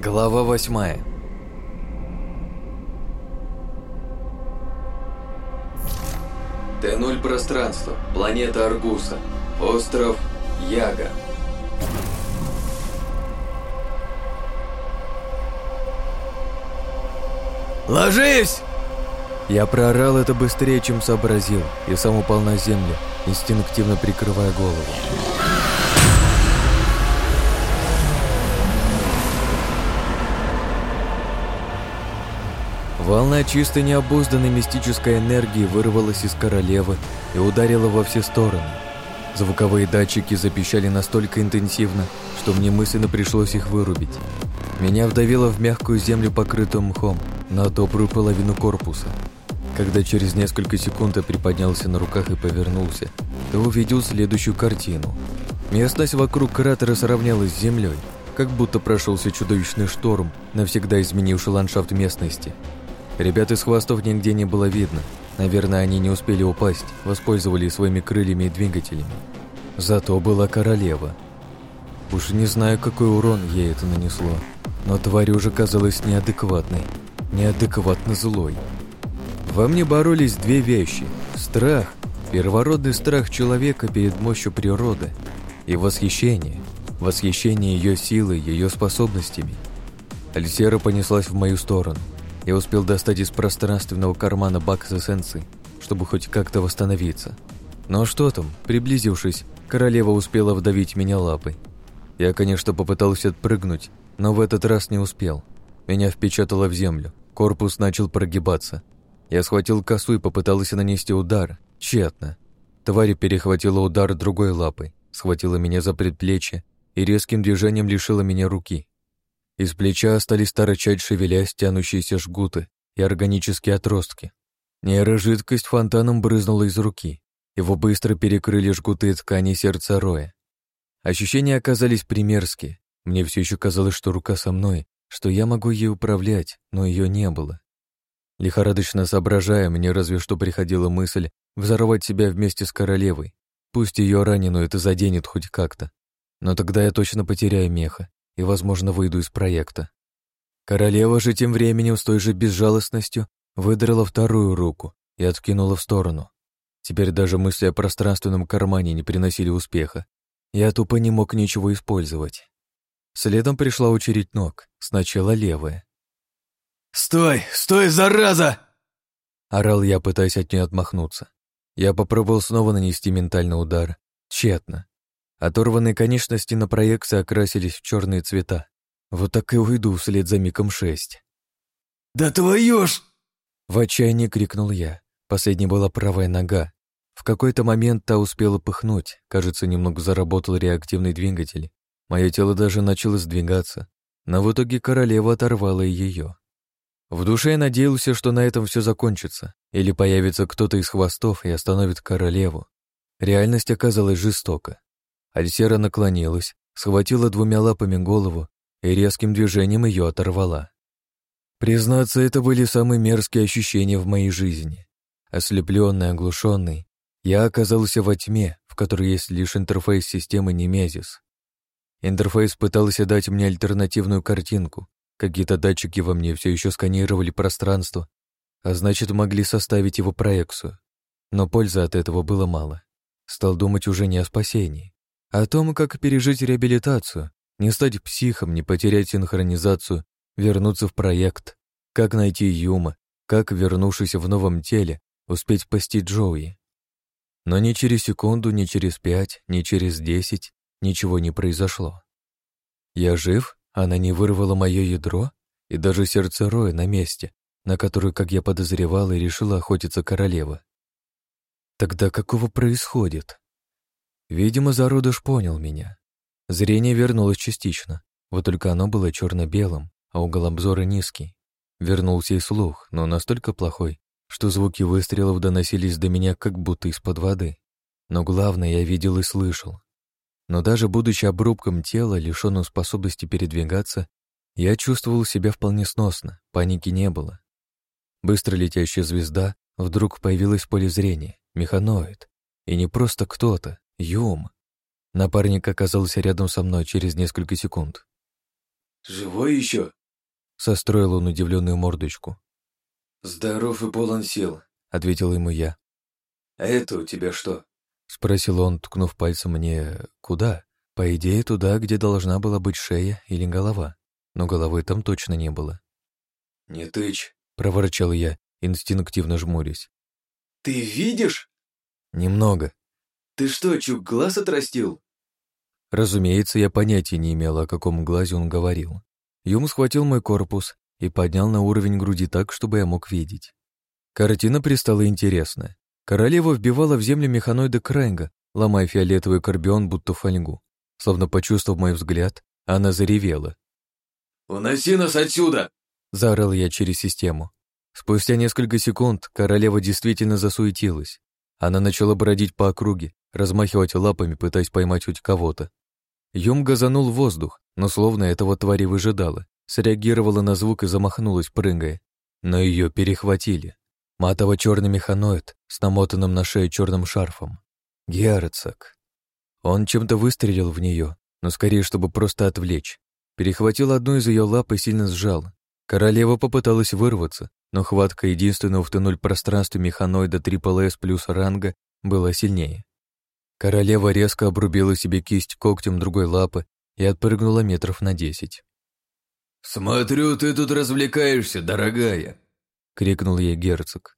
Глава восьмая Т-0 пространство, планета Аргуса, остров Яга. «Ложись!» Я проорал это быстрее, чем сообразил, и сам упал на землю, инстинктивно прикрывая голову. Волна чистой необузданной мистической энергии вырвалась из королевы и ударила во все стороны. Звуковые датчики запищали настолько интенсивно, что мне мысленно пришлось их вырубить. Меня вдавило в мягкую землю, покрытую мхом, на добрую половину корпуса. Когда через несколько секунд я приподнялся на руках и повернулся, то увидел следующую картину. Местность вокруг кратера сравнялась с землей, как будто прошелся чудовищный шторм, навсегда изменивший ландшафт местности – Ребят из хвостов нигде не было видно. Наверное, они не успели упасть, воспользовались своими крыльями и двигателями. Зато была королева. Уж не знаю, какой урон ей это нанесло, но тварь уже казалась неадекватной, неадекватно злой. Во мне боролись две вещи – страх, первородный страх человека перед мощью природы, и восхищение, восхищение ее силой, ее способностями. Альсера понеслась в мою сторону – я успел достать из пространственного кармана бак с эссенцией, чтобы хоть как-то восстановиться. Но что там, приблизившись, королева успела вдавить меня лапой. Я, конечно, попытался отпрыгнуть, но в этот раз не успел. Меня впечатало в землю, корпус начал прогибаться. Я схватил косу и попытался нанести удар, тщетно. Тварь перехватила удар другой лапой, схватила меня за предплечье и резким движением лишила меня руки. Из плеча стали торчать, шевелясь тянущиеся жгуты и органические отростки. Нейрожидкость фонтаном брызнула из руки. Его быстро перекрыли жгуты ткани сердца Роя. Ощущения оказались примерские. Мне все еще казалось, что рука со мной, что я могу ей управлять, но ее не было. Лихорадочно соображая, мне разве что приходила мысль взорвать себя вместе с королевой. Пусть ее раненую это заденет хоть как-то. Но тогда я точно потеряю меха и, возможно, выйду из проекта. Королева же тем временем с той же безжалостностью выдрала вторую руку и откинула в сторону. Теперь даже мысли о пространственном кармане не приносили успеха. Я тупо не мог ничего использовать. Следом пришла очередь ног, сначала левая. «Стой! Стой, зараза!» Орал я, пытаясь от нее отмахнуться. Я попробовал снова нанести ментальный удар. Тщетно. Оторванные конечности на проекции окрасились в черные цвета. Вот так и уйду вслед за миком шесть. «Да твою ж!» В отчаянии крикнул я. Последней была правая нога. В какой-то момент та успела пыхнуть. Кажется, немного заработал реактивный двигатель. Мое тело даже начало сдвигаться. Но в итоге королева оторвала ее. В душе я надеялся, что на этом все закончится, или появится кто-то из хвостов и остановит королеву. Реальность оказалась жестока. Альсера наклонилась, схватила двумя лапами голову и резким движением ее оторвала. Признаться, это были самые мерзкие ощущения в моей жизни. Ослепленный, оглушенный, я оказался во тьме, в которой есть лишь интерфейс системы Немезис. Интерфейс пытался дать мне альтернативную картинку. Какие-то датчики во мне все еще сканировали пространство, а значит, могли составить его проекцию. Но пользы от этого было мало. Стал думать уже не о спасении, о том, как пережить реабилитацию, не стать психом, не потерять синхронизацию, вернуться в проект, как найти Юма, как, вернувшись в новом теле, успеть спасти Джоуи. Но ни через секунду, ни через пять, ни через десять ничего не произошло. Я жив, она не вырвала мое ядро, и даже сердце Роя на месте, на которое, как я подозревал и решила охотиться королева. Тогда какого происходит? Видимо, зародыш понял меня. Зрение вернулось частично, вот только оно было черно-белым, а угол обзора низкий. Вернулся и слух, но настолько плохой, что звуки выстрелов доносились до меня как будто из-под воды. Но главное, я видел и слышал. Но даже будучи обрубком тела, лишённым способности передвигаться, я чувствовал себя вполне сносно, паники не было. Быстро летящая звезда вдруг появилась в поле зрения, механоид. И не просто кто-то, Юм. Напарник оказался рядом со мной через несколько секунд. «Живой еще?» — состроил он удивленную мордочку. «Здоров и полон сил», — ответил ему я. «А это у тебя что?» — спросил он, ткнув пальцем мне «куда?». По идее, туда, где должна была быть шея или голова, но головы там точно не было. «Не тычь», — проворчал я, инстинктивно жмурясь. «Ты видишь?» «Немного», ты что, чуб глаз отрастил?» Разумеется, я понятия не имела, о каком глазе он говорил. Юм схватил мой корпус и поднял на уровень груди так, чтобы я мог видеть. Картина пристала интересная. Королева вбивала в землю механоида Крэнга, ломая фиолетовый карбион, будто фольгу. Словно почувствовав мой взгляд, она заревела. «Уноси нас отсюда!» — заорал я через систему. Спустя несколько секунд королева действительно засуетилась. Она начала бродить по округе, размахивать лапами, пытаясь поймать хоть кого-то. Юм газанул воздух, но словно этого твари выжидала, среагировала на звук и замахнулась, прыгая. Но ее перехватили. Матово-черный механоид с намотанным на шею черным шарфом. Герцог. Он чем-то выстрелил в нее, но скорее, чтобы просто отвлечь. Перехватил одну из ее лап и сильно сжал. Королева попыталась вырваться, но хватка единственного в тоннель пространстве механоида АААС плюс ранга была сильнее. Королева резко обрубила себе кисть когтем другой лапы и отпрыгнула метров на десять. «Смотрю, ты тут развлекаешься, дорогая!» — крикнул ей герцог.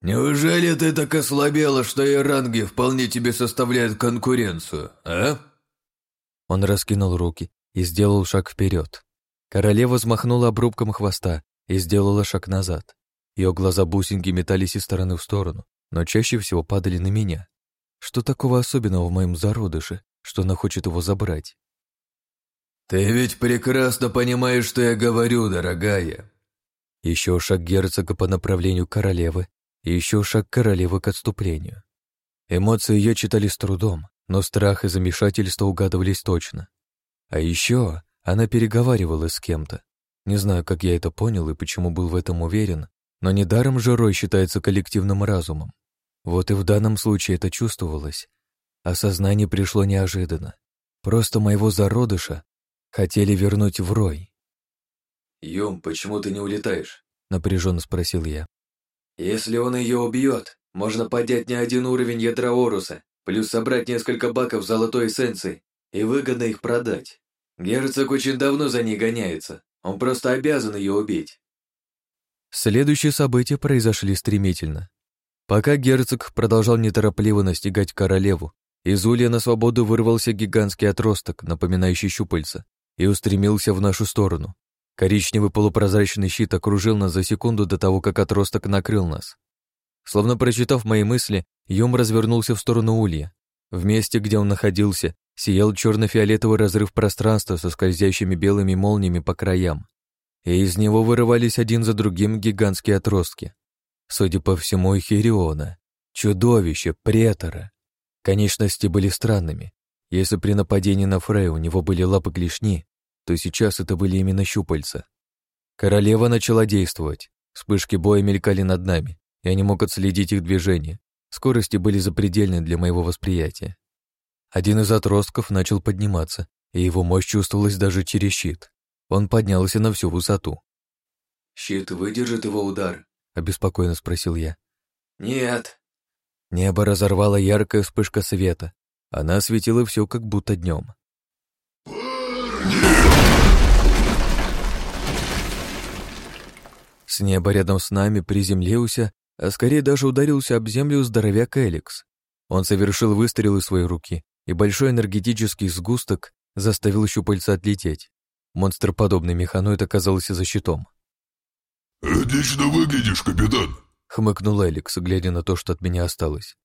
«Неужели ты так ослабела, что и ранги вполне тебе составляют конкуренцию, а?» Он раскинул руки и сделал шаг вперед. Королева взмахнула обрубком хвоста и сделала шаг назад. Ее глаза бусинки метались из стороны в сторону, но чаще всего падали на меня. Что такого особенного в моем зародыше, что она хочет его забрать? «Ты ведь прекрасно понимаешь, что я говорю, дорогая!» Еще шаг герцога по направлению королевы, еще шаг королевы к отступлению. Эмоции ее читали с трудом, но страх и замешательство угадывались точно. А еще она переговаривала с кем-то. Не знаю, как я это понял и почему был в этом уверен, но недаром же Рой считается коллективным разумом. Вот и в данном случае это чувствовалось. Осознание пришло неожиданно. Просто моего зародыша хотели вернуть в рой. «Юм, почему ты не улетаешь?» — напряженно спросил я. «Если он ее убьет, можно поднять не один уровень ядра Оруса, плюс собрать несколько баков золотой эссенции и выгодно их продать. Герцог очень давно за ней гоняется, он просто обязан ее убить». Следующие события произошли стремительно. Пока герцог продолжал неторопливо настигать королеву, из улья на свободу вырвался гигантский отросток, напоминающий щупальца, и устремился в нашу сторону. Коричневый полупрозрачный щит окружил нас за секунду до того, как отросток накрыл нас. Словно прочитав мои мысли, Йом развернулся в сторону улья. В месте, где он находился, сиял черно-фиолетовый разрыв пространства со скользящими белыми молниями по краям. И из него вырывались один за другим гигантские отростки судя по всему, Эхириона, чудовище, претора. Конечности были странными. Если при нападении на Фрея у него были лапы клешни, то сейчас это были именно щупальца. Королева начала действовать. Вспышки боя мелькали над нами. Я не мог отследить их движение. Скорости были запредельны для моего восприятия. Один из отростков начал подниматься, и его мощь чувствовалась даже через щит. Он поднялся на всю высоту. «Щит выдержит его удар?» — обеспокоенно спросил я. «Нет». Небо разорвала яркая вспышка света. Она осветила все как будто днем. С неба рядом с нами приземлился, а скорее даже ударился об землю здоровяк Эликс. Он совершил выстрел из своей руки, и большой энергетический сгусток заставил щупальца отлететь. Монстроподобный механоид оказался за щитом. «Отлично выглядишь, капитан!» — хмыкнул Эликс, глядя на то, что от меня осталось.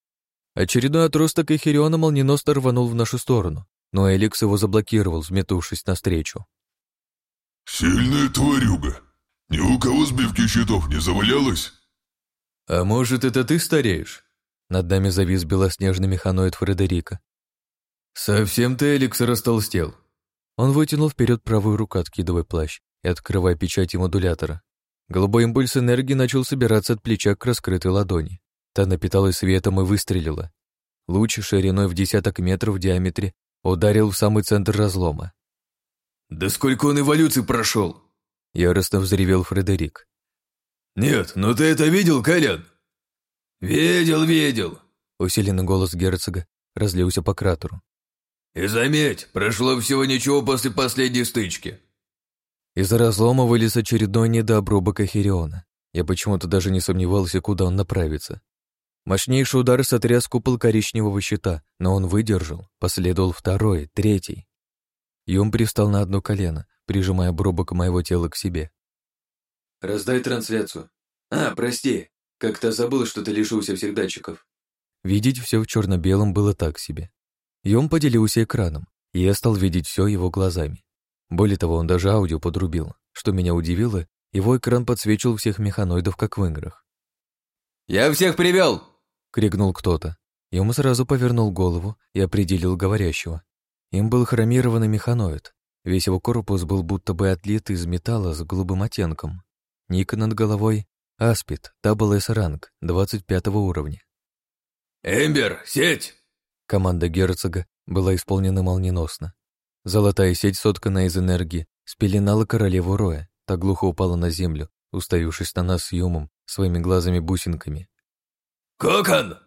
Очередной отросток Эхириона молниеносно рванул в нашу сторону, но Эликс его заблокировал, взметувшись навстречу. «Сильная тварюга! Ни у кого сбивки щитов не завалялось?» «А может, это ты стареешь?» Над нами завис белоснежный механоид Фредерика. «Совсем ты, Эликс, растолстел!» Он вытянул вперед правую руку, откидывая плащ и открывая печать модулятора. Голубой импульс энергии начал собираться от плеча к раскрытой ладони. Та напиталась светом и выстрелила. Луч шириной в десяток метров в диаметре ударил в самый центр разлома. «Да сколько он эволюции прошел!» Яростно взревел Фредерик. «Нет, но ты это видел, Колян?» «Видел, видел!» Усиленный голос герцога разлился по кратеру. «И заметь, прошло всего ничего после последней стычки. Из-за разлома вылез очередной недообрубок Ахириона. Я почему-то даже не сомневался, куда он направится. Мощнейший удар сотряс купол коричневого щита, но он выдержал. Последовал второй, третий. Юм пристал на одно колено, прижимая обрубок моего тела к себе. «Раздай трансляцию». «А, прости, как-то забыл, что ты лишился всех датчиков». Видеть все в черно белом было так себе. Юм поделился экраном, и я стал видеть все его глазами. Более того, он даже аудио подрубил, что меня удивило, его экран подсвечил всех механоидов, как в играх. «Я всех привел!» — крикнул кто-то. Ему сразу повернул голову и определил говорящего. Им был хромированный механоид. Весь его корпус был будто бы отлит из металла с голубым оттенком. Ник над головой — Аспид, WS ранг, 25 уровня. «Эмбер, сеть!» Команда герцога была исполнена молниеносно. Золотая сеть, сотканная из энергии, спеленала королеву Роя, так глухо упала на землю, устоявшись на нас с Юмом, своими глазами-бусинками. «Кокон!»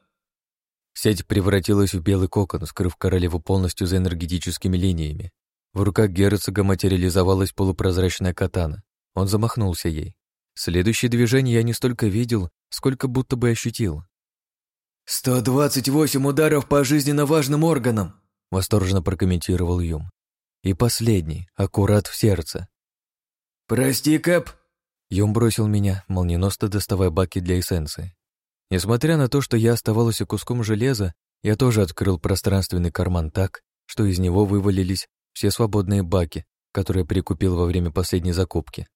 Сеть превратилась в белый кокон, скрыв королеву полностью за энергетическими линиями. В руках герцога материализовалась полупрозрачная катана. Он замахнулся ей. Следующее движение я не столько видел, сколько будто бы ощутил. «128 ударов по жизненно важным органам!» — восторженно прокомментировал Юм и последний, аккурат в сердце. «Прости, Кэп!» Юм бросил меня, молниеносно доставая баки для эссенции. Несмотря на то, что я оставался куском железа, я тоже открыл пространственный карман так, что из него вывалились все свободные баки, которые прикупил во время последней закупки.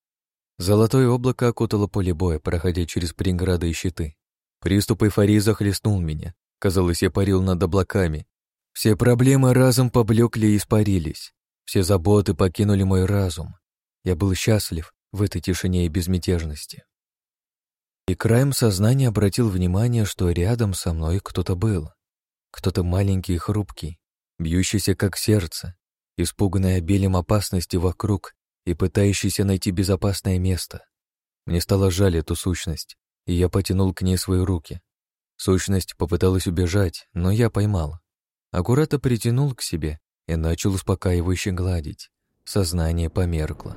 Золотое облако окутало поле боя, проходя через преграды и щиты. Приступ эйфории захлестнул меня. Казалось, я парил над облаками. Все проблемы разом поблекли и испарились. Все заботы покинули мой разум. Я был счастлив в этой тишине и безмятежности. И краем сознания обратил внимание, что рядом со мной кто-то был. Кто-то маленький и хрупкий, бьющийся как сердце, испуганный обилием опасности вокруг и пытающийся найти безопасное место. Мне стало жаль эту сущность, и я потянул к ней свои руки. Сущность попыталась убежать, но я поймал. Аккуратно притянул к себе и начал успокаивающе гладить. Сознание померкло.